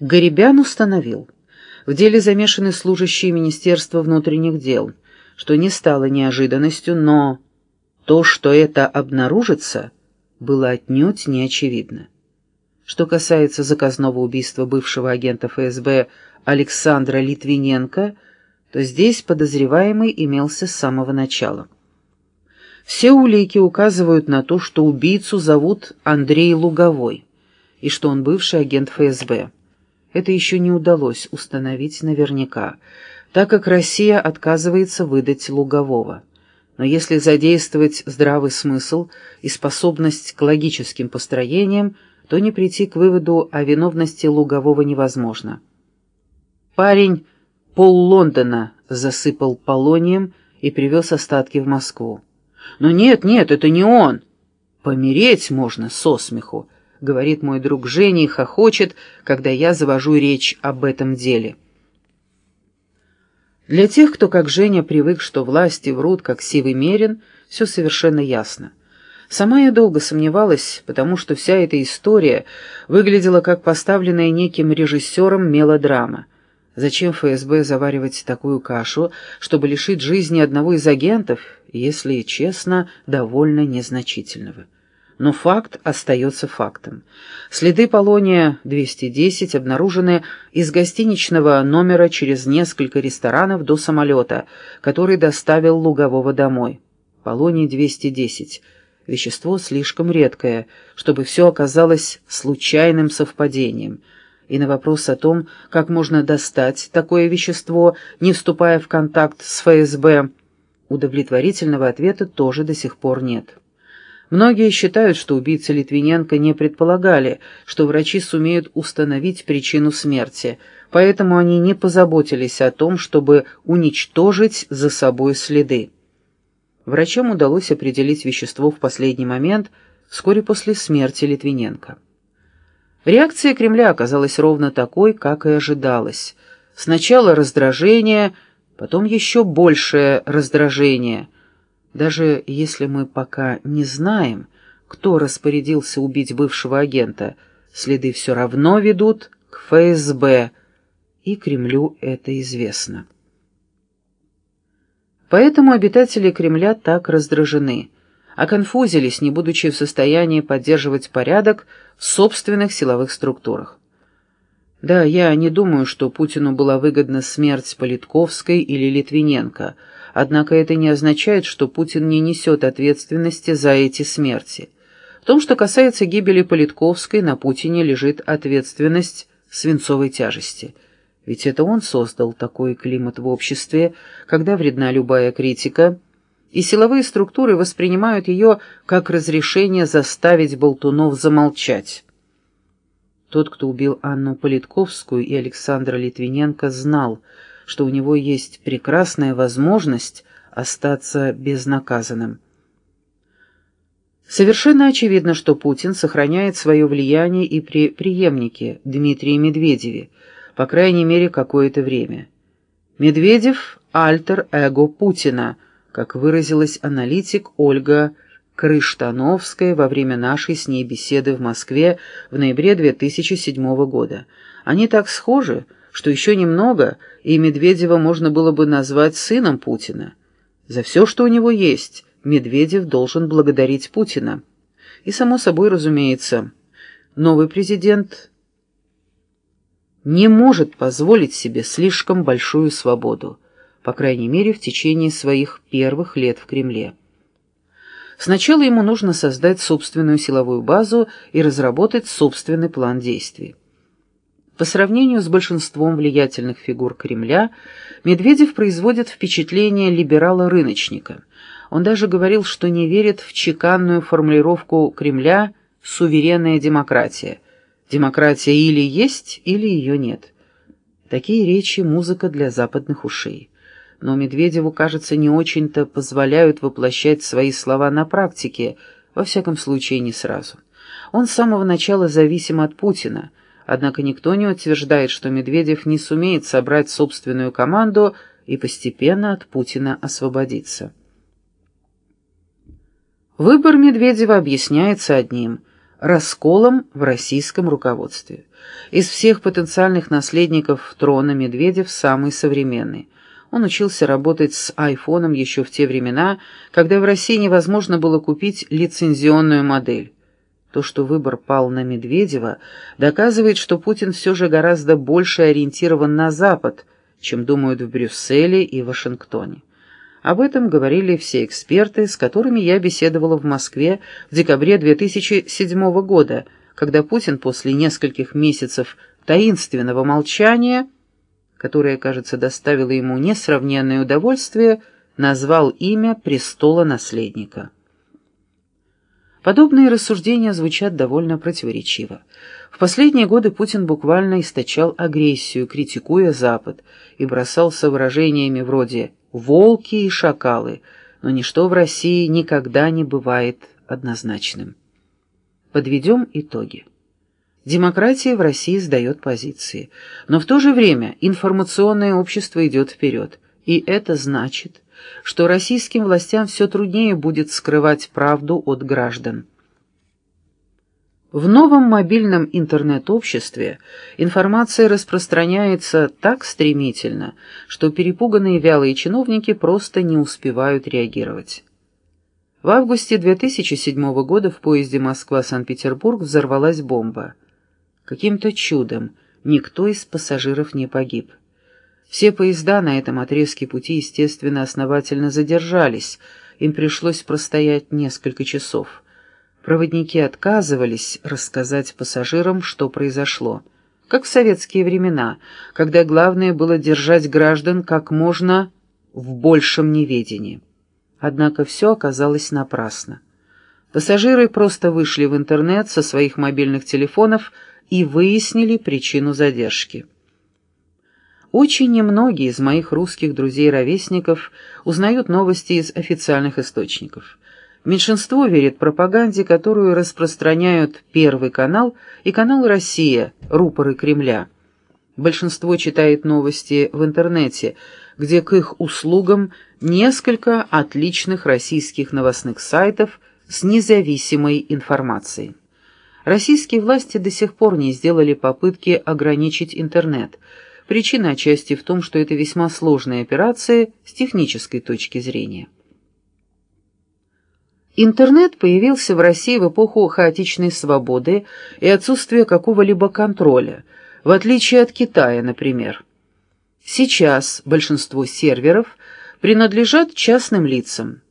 Горебян установил. В деле замешаны служащие Министерства внутренних дел, что не стало неожиданностью, но то, что это обнаружится, было отнюдь не очевидно. Что касается заказного убийства бывшего агента ФСБ Александра Литвиненко, то здесь подозреваемый имелся с самого начала. Все улики указывают на то, что убийцу зовут Андрей Луговой, и что он бывший агент ФСБ. Это еще не удалось установить наверняка, так как Россия отказывается выдать Лугового. Но если задействовать здравый смысл и способность к логическим построениям, то не прийти к выводу о виновности Лугового невозможно. Парень пол Лондона засыпал полонием и привез остатки в Москву. «Но нет, нет, это не он!» «Помереть можно со смеху», — говорит мой друг Женя и хохочет, когда я завожу речь об этом деле. Для тех, кто, как Женя, привык, что власти врут, как сивый мерин, все совершенно ясно. Сама я долго сомневалась, потому что вся эта история выглядела как поставленная неким режиссером мелодрама. Зачем ФСБ заваривать такую кашу, чтобы лишить жизни одного из агентов, если честно, довольно незначительного? Но факт остается фактом. Следы полония-210 обнаружены из гостиничного номера через несколько ресторанов до самолета, который доставил Лугового домой. Полоний-210. Вещество слишком редкое, чтобы все оказалось случайным совпадением – и на вопрос о том, как можно достать такое вещество, не вступая в контакт с ФСБ, удовлетворительного ответа тоже до сих пор нет. Многие считают, что убийцы Литвиненко не предполагали, что врачи сумеют установить причину смерти, поэтому они не позаботились о том, чтобы уничтожить за собой следы. Врачам удалось определить вещество в последний момент, вскоре после смерти Литвиненко. Реакция Кремля оказалась ровно такой, как и ожидалось. Сначала раздражение, потом еще большее раздражение. Даже если мы пока не знаем, кто распорядился убить бывшего агента, следы все равно ведут к ФСБ, и Кремлю это известно. Поэтому обитатели Кремля так раздражены – оконфузились, не будучи в состоянии поддерживать порядок в собственных силовых структурах. Да, я не думаю, что Путину была выгодна смерть Политковской или Литвиненко, однако это не означает, что Путин не несет ответственности за эти смерти. В том, что касается гибели Политковской, на Путине лежит ответственность свинцовой тяжести. Ведь это он создал такой климат в обществе, когда вредна любая критика – и силовые структуры воспринимают ее как разрешение заставить болтунов замолчать. Тот, кто убил Анну Политковскую и Александра Литвиненко, знал, что у него есть прекрасная возможность остаться безнаказанным. Совершенно очевидно, что Путин сохраняет свое влияние и при преемнике Дмитрии Медведеве, по крайней мере, какое-то время. Медведев – альтер-эго Путина – как выразилась аналитик Ольга Крыштановская во время нашей с ней беседы в Москве в ноябре 2007 года. Они так схожи, что еще немного, и Медведева можно было бы назвать сыном Путина. За все, что у него есть, Медведев должен благодарить Путина. И, само собой, разумеется, новый президент не может позволить себе слишком большую свободу по крайней мере в течение своих первых лет в Кремле. Сначала ему нужно создать собственную силовую базу и разработать собственный план действий. По сравнению с большинством влиятельных фигур Кремля, Медведев производит впечатление либерала-рыночника. Он даже говорил, что не верит в чеканную формулировку Кремля «суверенная демократия». Демократия или есть, или ее нет. Такие речи – музыка для западных ушей но Медведеву, кажется, не очень-то позволяют воплощать свои слова на практике, во всяком случае не сразу. Он с самого начала зависим от Путина, однако никто не утверждает, что Медведев не сумеет собрать собственную команду и постепенно от Путина освободиться. Выбор Медведева объясняется одним – расколом в российском руководстве. Из всех потенциальных наследников трона Медведев самый современный. Он учился работать с айфоном еще в те времена, когда в России невозможно было купить лицензионную модель. То, что выбор пал на Медведева, доказывает, что Путин все же гораздо больше ориентирован на Запад, чем думают в Брюсселе и Вашингтоне. Об этом говорили все эксперты, с которыми я беседовала в Москве в декабре 2007 года, когда Путин после нескольких месяцев таинственного молчания которое, кажется, доставило ему несравненное удовольствие, назвал имя престола наследника. Подобные рассуждения звучат довольно противоречиво. В последние годы Путин буквально источал агрессию, критикуя Запад, и бросался выражениями вроде «волки и шакалы», но ничто в России никогда не бывает однозначным. Подведем итоги. Демократия в России сдает позиции, но в то же время информационное общество идет вперед, и это значит, что российским властям все труднее будет скрывать правду от граждан. В новом мобильном интернет-обществе информация распространяется так стремительно, что перепуганные вялые чиновники просто не успевают реагировать. В августе 2007 года в поезде Москва-Санкт-Петербург взорвалась бомба. Каким-то чудом никто из пассажиров не погиб. Все поезда на этом отрезке пути, естественно, основательно задержались, им пришлось простоять несколько часов. Проводники отказывались рассказать пассажирам, что произошло. Как в советские времена, когда главное было держать граждан как можно в большем неведении. Однако все оказалось напрасно. Пассажиры просто вышли в интернет со своих мобильных телефонов и выяснили причину задержки. Очень немногие из моих русских друзей-ровесников узнают новости из официальных источников. Меньшинство верит пропаганде, которую распространяют Первый канал и канал «Россия», рупоры Кремля. Большинство читает новости в интернете, где к их услугам несколько отличных российских новостных сайтов с независимой информацией. Российские власти до сих пор не сделали попытки ограничить интернет. Причина отчасти в том, что это весьма сложная операция с технической точки зрения. Интернет появился в России в эпоху хаотичной свободы и отсутствия какого-либо контроля, в отличие от Китая, например. Сейчас большинство серверов принадлежат частным лицам,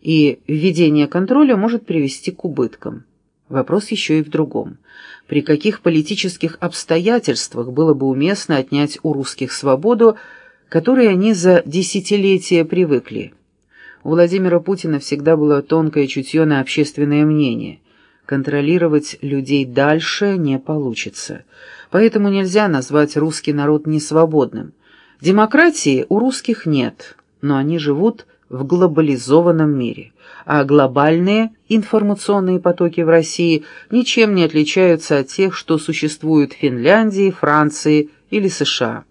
и введение контроля может привести к убыткам. Вопрос еще и в другом. При каких политических обстоятельствах было бы уместно отнять у русских свободу, которой они за десятилетия привыкли? У Владимира Путина всегда было тонкое чутье на общественное мнение. Контролировать людей дальше не получится. Поэтому нельзя назвать русский народ несвободным. Демократии у русских нет, но они живут в глобализованном мире, а глобальные информационные потоки в России ничем не отличаются от тех, что существуют в Финляндии, Франции или США.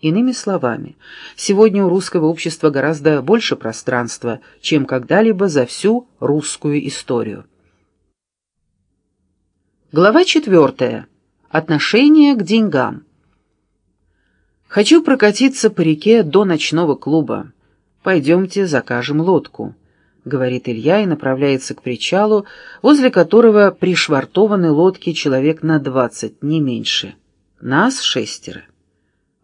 Иными словами, сегодня у русского общества гораздо больше пространства, чем когда-либо за всю русскую историю. Глава четвертая. Отношение к деньгам. Хочу прокатиться по реке до ночного клуба. «Пойдемте закажем лодку», — говорит Илья и направляется к причалу, возле которого пришвартованы лодки человек на двадцать, не меньше. Нас шестеро.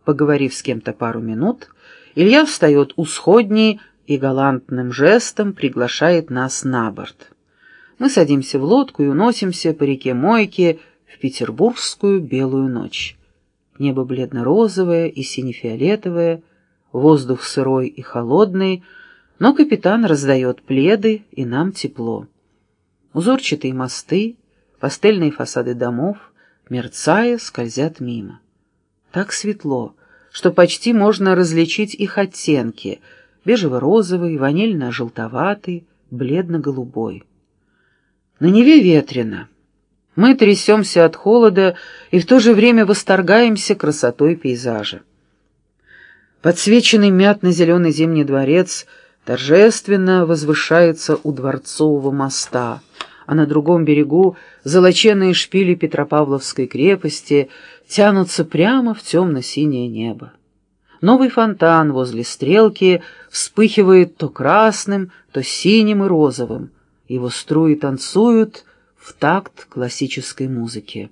Поговорив с кем-то пару минут, Илья встает у сходней и галантным жестом приглашает нас на борт. Мы садимся в лодку и уносимся по реке Мойке в петербургскую белую ночь. Небо бледно-розовое и сине-фиолетовое, Воздух сырой и холодный, но капитан раздает пледы, и нам тепло. Узорчатые мосты, пастельные фасады домов, мерцая, скользят мимо. Так светло, что почти можно различить их оттенки — бежево-розовый, ванильно-желтоватый, бледно-голубой. На Неве ветрено. Мы трясемся от холода и в то же время восторгаемся красотой пейзажа. Подсвеченный мятно-зеленый зимний дворец торжественно возвышается у Дворцового моста, а на другом берегу золоченые шпили Петропавловской крепости тянутся прямо в темно-синее небо. Новый фонтан возле стрелки вспыхивает то красным, то синим и розовым. Его струи танцуют в такт классической музыки.